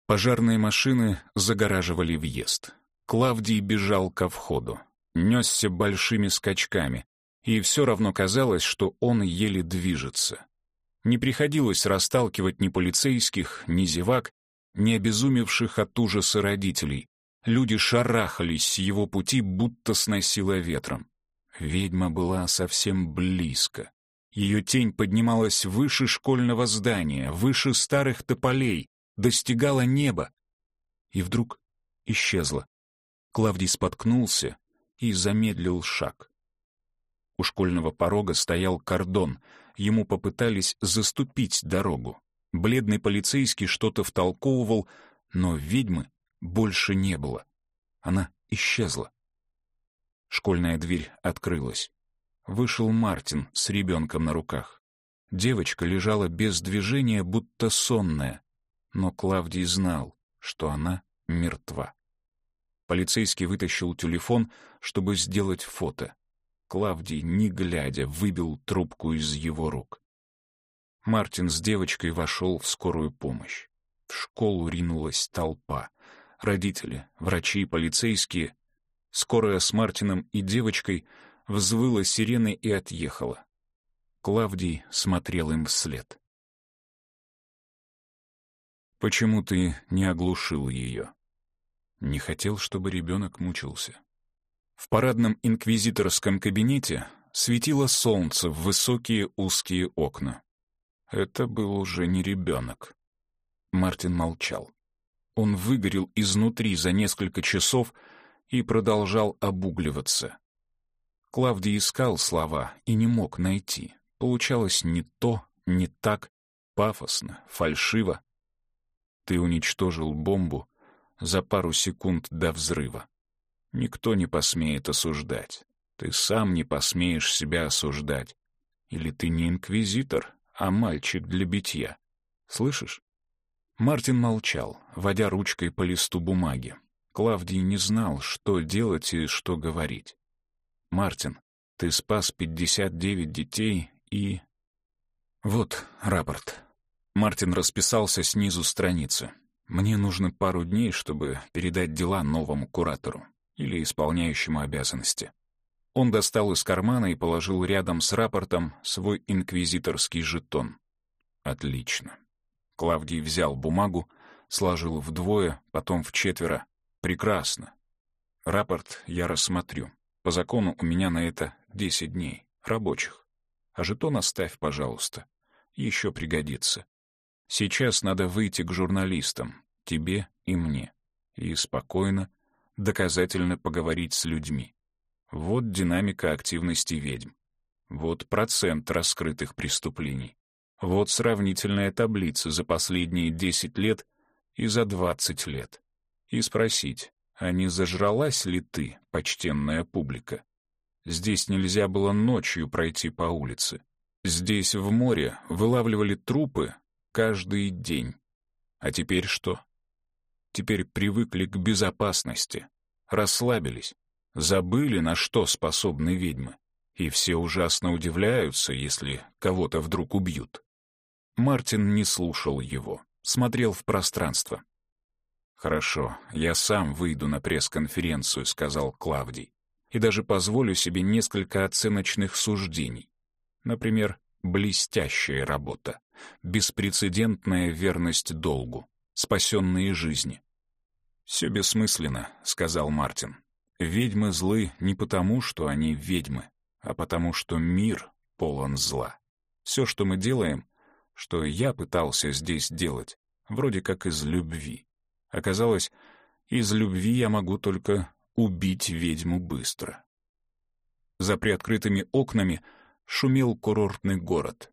C: Пожарные машины загораживали въезд. Клавдий бежал ко входу, несся большими скачками, и все равно казалось, что он еле движется. Не приходилось расталкивать ни полицейских, ни зевак, ни обезумевших от ужаса родителей. Люди шарахались с его пути, будто сносило ветром. Ведьма была совсем близко. Ее тень поднималась выше школьного здания, выше старых тополей, достигала неба. И вдруг исчезла. Клавдий споткнулся и замедлил шаг. У школьного порога стоял кордон — ему попытались заступить дорогу. Бледный полицейский что-то втолковывал, но ведьмы больше не было. Она исчезла. Школьная дверь открылась. Вышел Мартин с ребенком на руках. Девочка лежала без движения, будто сонная, но Клавдий знал, что она мертва. Полицейский вытащил телефон, чтобы сделать фото. Клавдий, не глядя, выбил трубку из его рук. Мартин с девочкой вошел в скорую помощь. В школу ринулась толпа. Родители, врачи, полицейские. Скорая с Мартином и девочкой взвыла сирены и отъехала. Клавдий смотрел им вслед. «Почему ты не оглушил ее?» «Не хотел, чтобы ребенок мучился». В парадном инквизиторском кабинете светило солнце в высокие узкие окна. Это был уже не ребенок. Мартин молчал. Он выгорел изнутри за несколько часов и продолжал обугливаться. Клавдий искал слова и не мог найти. Получалось не то, не так, пафосно, фальшиво. Ты уничтожил бомбу за пару секунд до взрыва. Никто не посмеет осуждать. Ты сам не посмеешь себя осуждать. Или ты не инквизитор, а мальчик для битья. Слышишь? Мартин молчал, водя ручкой по листу бумаги. Клавдий не знал, что делать и что говорить. «Мартин, ты спас 59 детей и...» «Вот рапорт». Мартин расписался снизу страницы. «Мне нужно пару дней, чтобы передать дела новому куратору или исполняющему обязанности. Он достал из кармана и положил рядом с рапортом свой инквизиторский жетон. Отлично. Клавдий взял бумагу, сложил вдвое, потом в четверо. Прекрасно. Рапорт я рассмотрю. По закону у меня на это 10 дней, рабочих. А жетон оставь, пожалуйста. Еще пригодится. Сейчас надо выйти к журналистам, тебе и мне, и спокойно, доказательно поговорить с людьми. Вот динамика активности ведьм. Вот процент раскрытых преступлений. Вот сравнительная таблица за последние 10 лет и за 20 лет. И спросить, а не зажралась ли ты, почтенная публика? Здесь нельзя было ночью пройти по улице. Здесь, в море, вылавливали трупы каждый день. А теперь что? Теперь привыкли к безопасности, расслабились, забыли, на что способны ведьмы, и все ужасно удивляются, если кого-то вдруг убьют. Мартин не слушал его, смотрел в пространство. «Хорошо, я сам выйду на пресс-конференцию», — сказал Клавдий, «и даже позволю себе несколько оценочных суждений. Например, блестящая работа, беспрецедентная верность долгу, спасенные жизни». «Все бессмысленно», — сказал Мартин. «Ведьмы злы не потому, что они ведьмы, а потому, что мир полон зла. Все, что мы делаем, что я пытался здесь делать, вроде как из любви. Оказалось, из любви я могу только убить ведьму быстро. За приоткрытыми окнами шумел курортный город.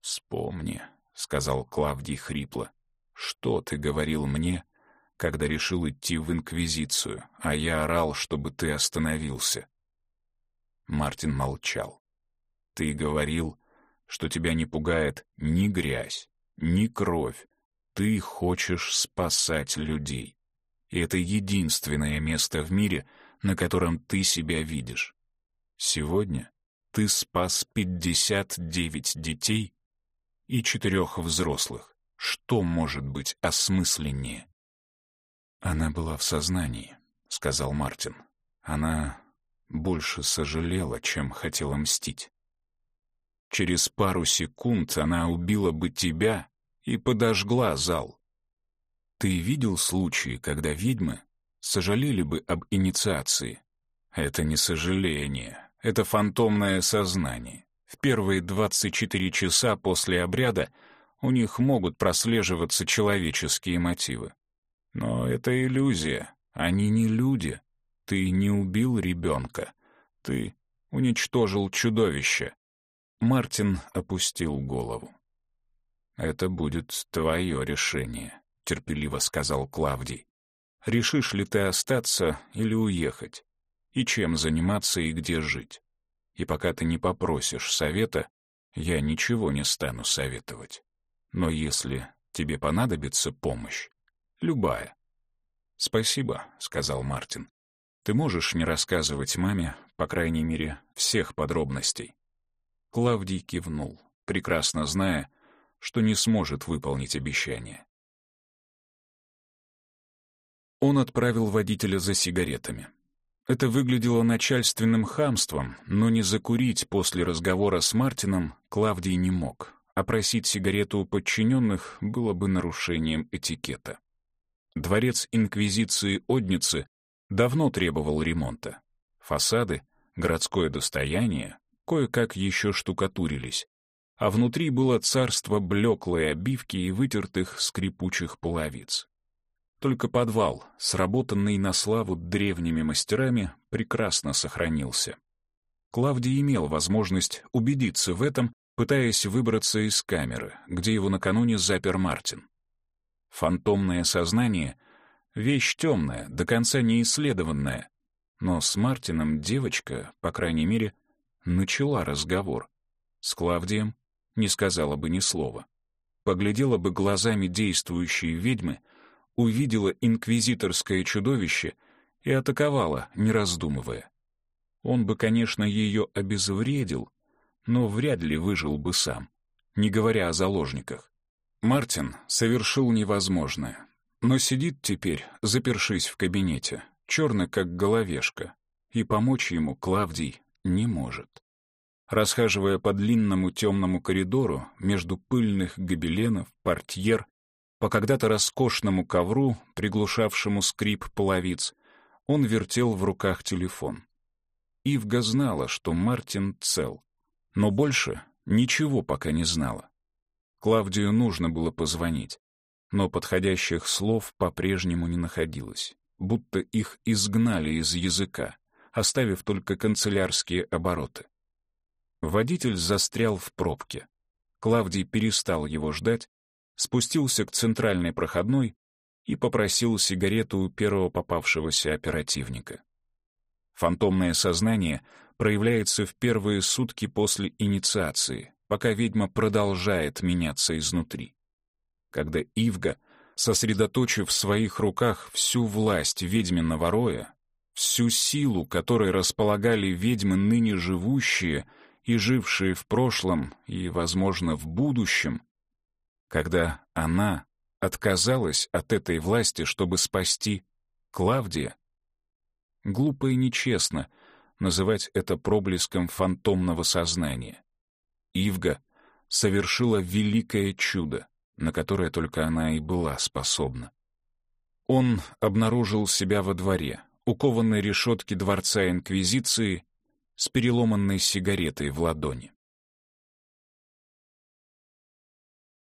C: «Вспомни», — сказал Клавдий хрипло, — «что ты говорил мне, когда решил идти в Инквизицию, а я орал, чтобы ты остановился?» Мартин молчал. «Ты говорил, что тебя не пугает ни грязь, ни кровь. Ты хочешь спасать людей. И это единственное место в мире, на котором ты себя видишь. Сегодня ты спас 59 детей и четырех взрослых. Что может быть осмысленнее? Она была в сознании, — сказал Мартин. Она больше сожалела, чем хотела мстить. Через пару секунд она убила бы тебя и подожгла зал. Ты видел случаи, когда ведьмы сожалели бы об инициации? Это не сожаление, это фантомное сознание. В первые 24 часа после обряда у них могут прослеживаться человеческие мотивы. Но это иллюзия, они не люди. Ты не убил ребенка, ты уничтожил чудовище. Мартин опустил голову. «Это будет твое решение», — терпеливо сказал Клавдий. «Решишь ли ты остаться или уехать? И чем заниматься и где жить? И пока ты не попросишь совета, я ничего не стану советовать. Но если тебе понадобится помощь, любая». «Спасибо», — сказал Мартин. «Ты можешь не рассказывать маме, по крайней мере, всех подробностей. Клавдий кивнул, прекрасно зная, что не сможет выполнить обещание. Он отправил водителя за сигаретами. Это выглядело начальственным хамством, но не закурить после разговора с Мартином Клавдий не мог, а просить сигарету у подчиненных было бы нарушением этикета. Дворец Инквизиции Одницы давно требовал ремонта. Фасады, городское достояние, кое-как еще штукатурились, а внутри было царство блеклой обивки и вытертых скрипучих половиц. Только подвал, сработанный на славу древними мастерами, прекрасно сохранился. Клавдий имел возможность убедиться в этом, пытаясь выбраться из камеры, где его накануне запер Мартин. Фантомное сознание — вещь темная, до конца не исследованная, но с Мартином девочка, по крайней мере, — начала разговор. С Клавдием не сказала бы ни слова. Поглядела бы глазами действующей ведьмы, увидела инквизиторское чудовище и атаковала, не раздумывая. Он бы, конечно, ее обезвредил, но вряд ли выжил бы сам, не говоря о заложниках. Мартин совершил невозможное, но сидит теперь, запершись в кабинете, черный как головешка, и помочь ему Клавдий не может. Расхаживая по длинному темному коридору между пыльных гобеленов, портьер, по когда-то роскошному ковру, приглушавшему скрип половиц, он вертел в руках телефон. Ивга знала, что Мартин цел, но больше ничего пока не знала. Клавдию нужно было позвонить, но подходящих слов по-прежнему не находилось, будто их изгнали из языка, оставив только канцелярские обороты. Водитель застрял в пробке. Клавдий перестал его ждать, спустился к центральной проходной и попросил сигарету у первого попавшегося оперативника. Фантомное сознание проявляется в первые сутки после инициации, пока ведьма продолжает меняться изнутри. Когда Ивга, сосредоточив в своих руках всю власть ведьминого роя, всю силу, которой располагали ведьмы ныне живущие и жившие в прошлом и, возможно, в будущем, когда она отказалась от этой власти, чтобы спасти Клавдия, глупо и нечестно называть это проблеском фантомного сознания. Ивга совершила великое чудо, на которое только она и была способна. Он обнаружил себя во дворе, у кованой решетки дворца Инквизиции с переломанной сигаретой в ладони.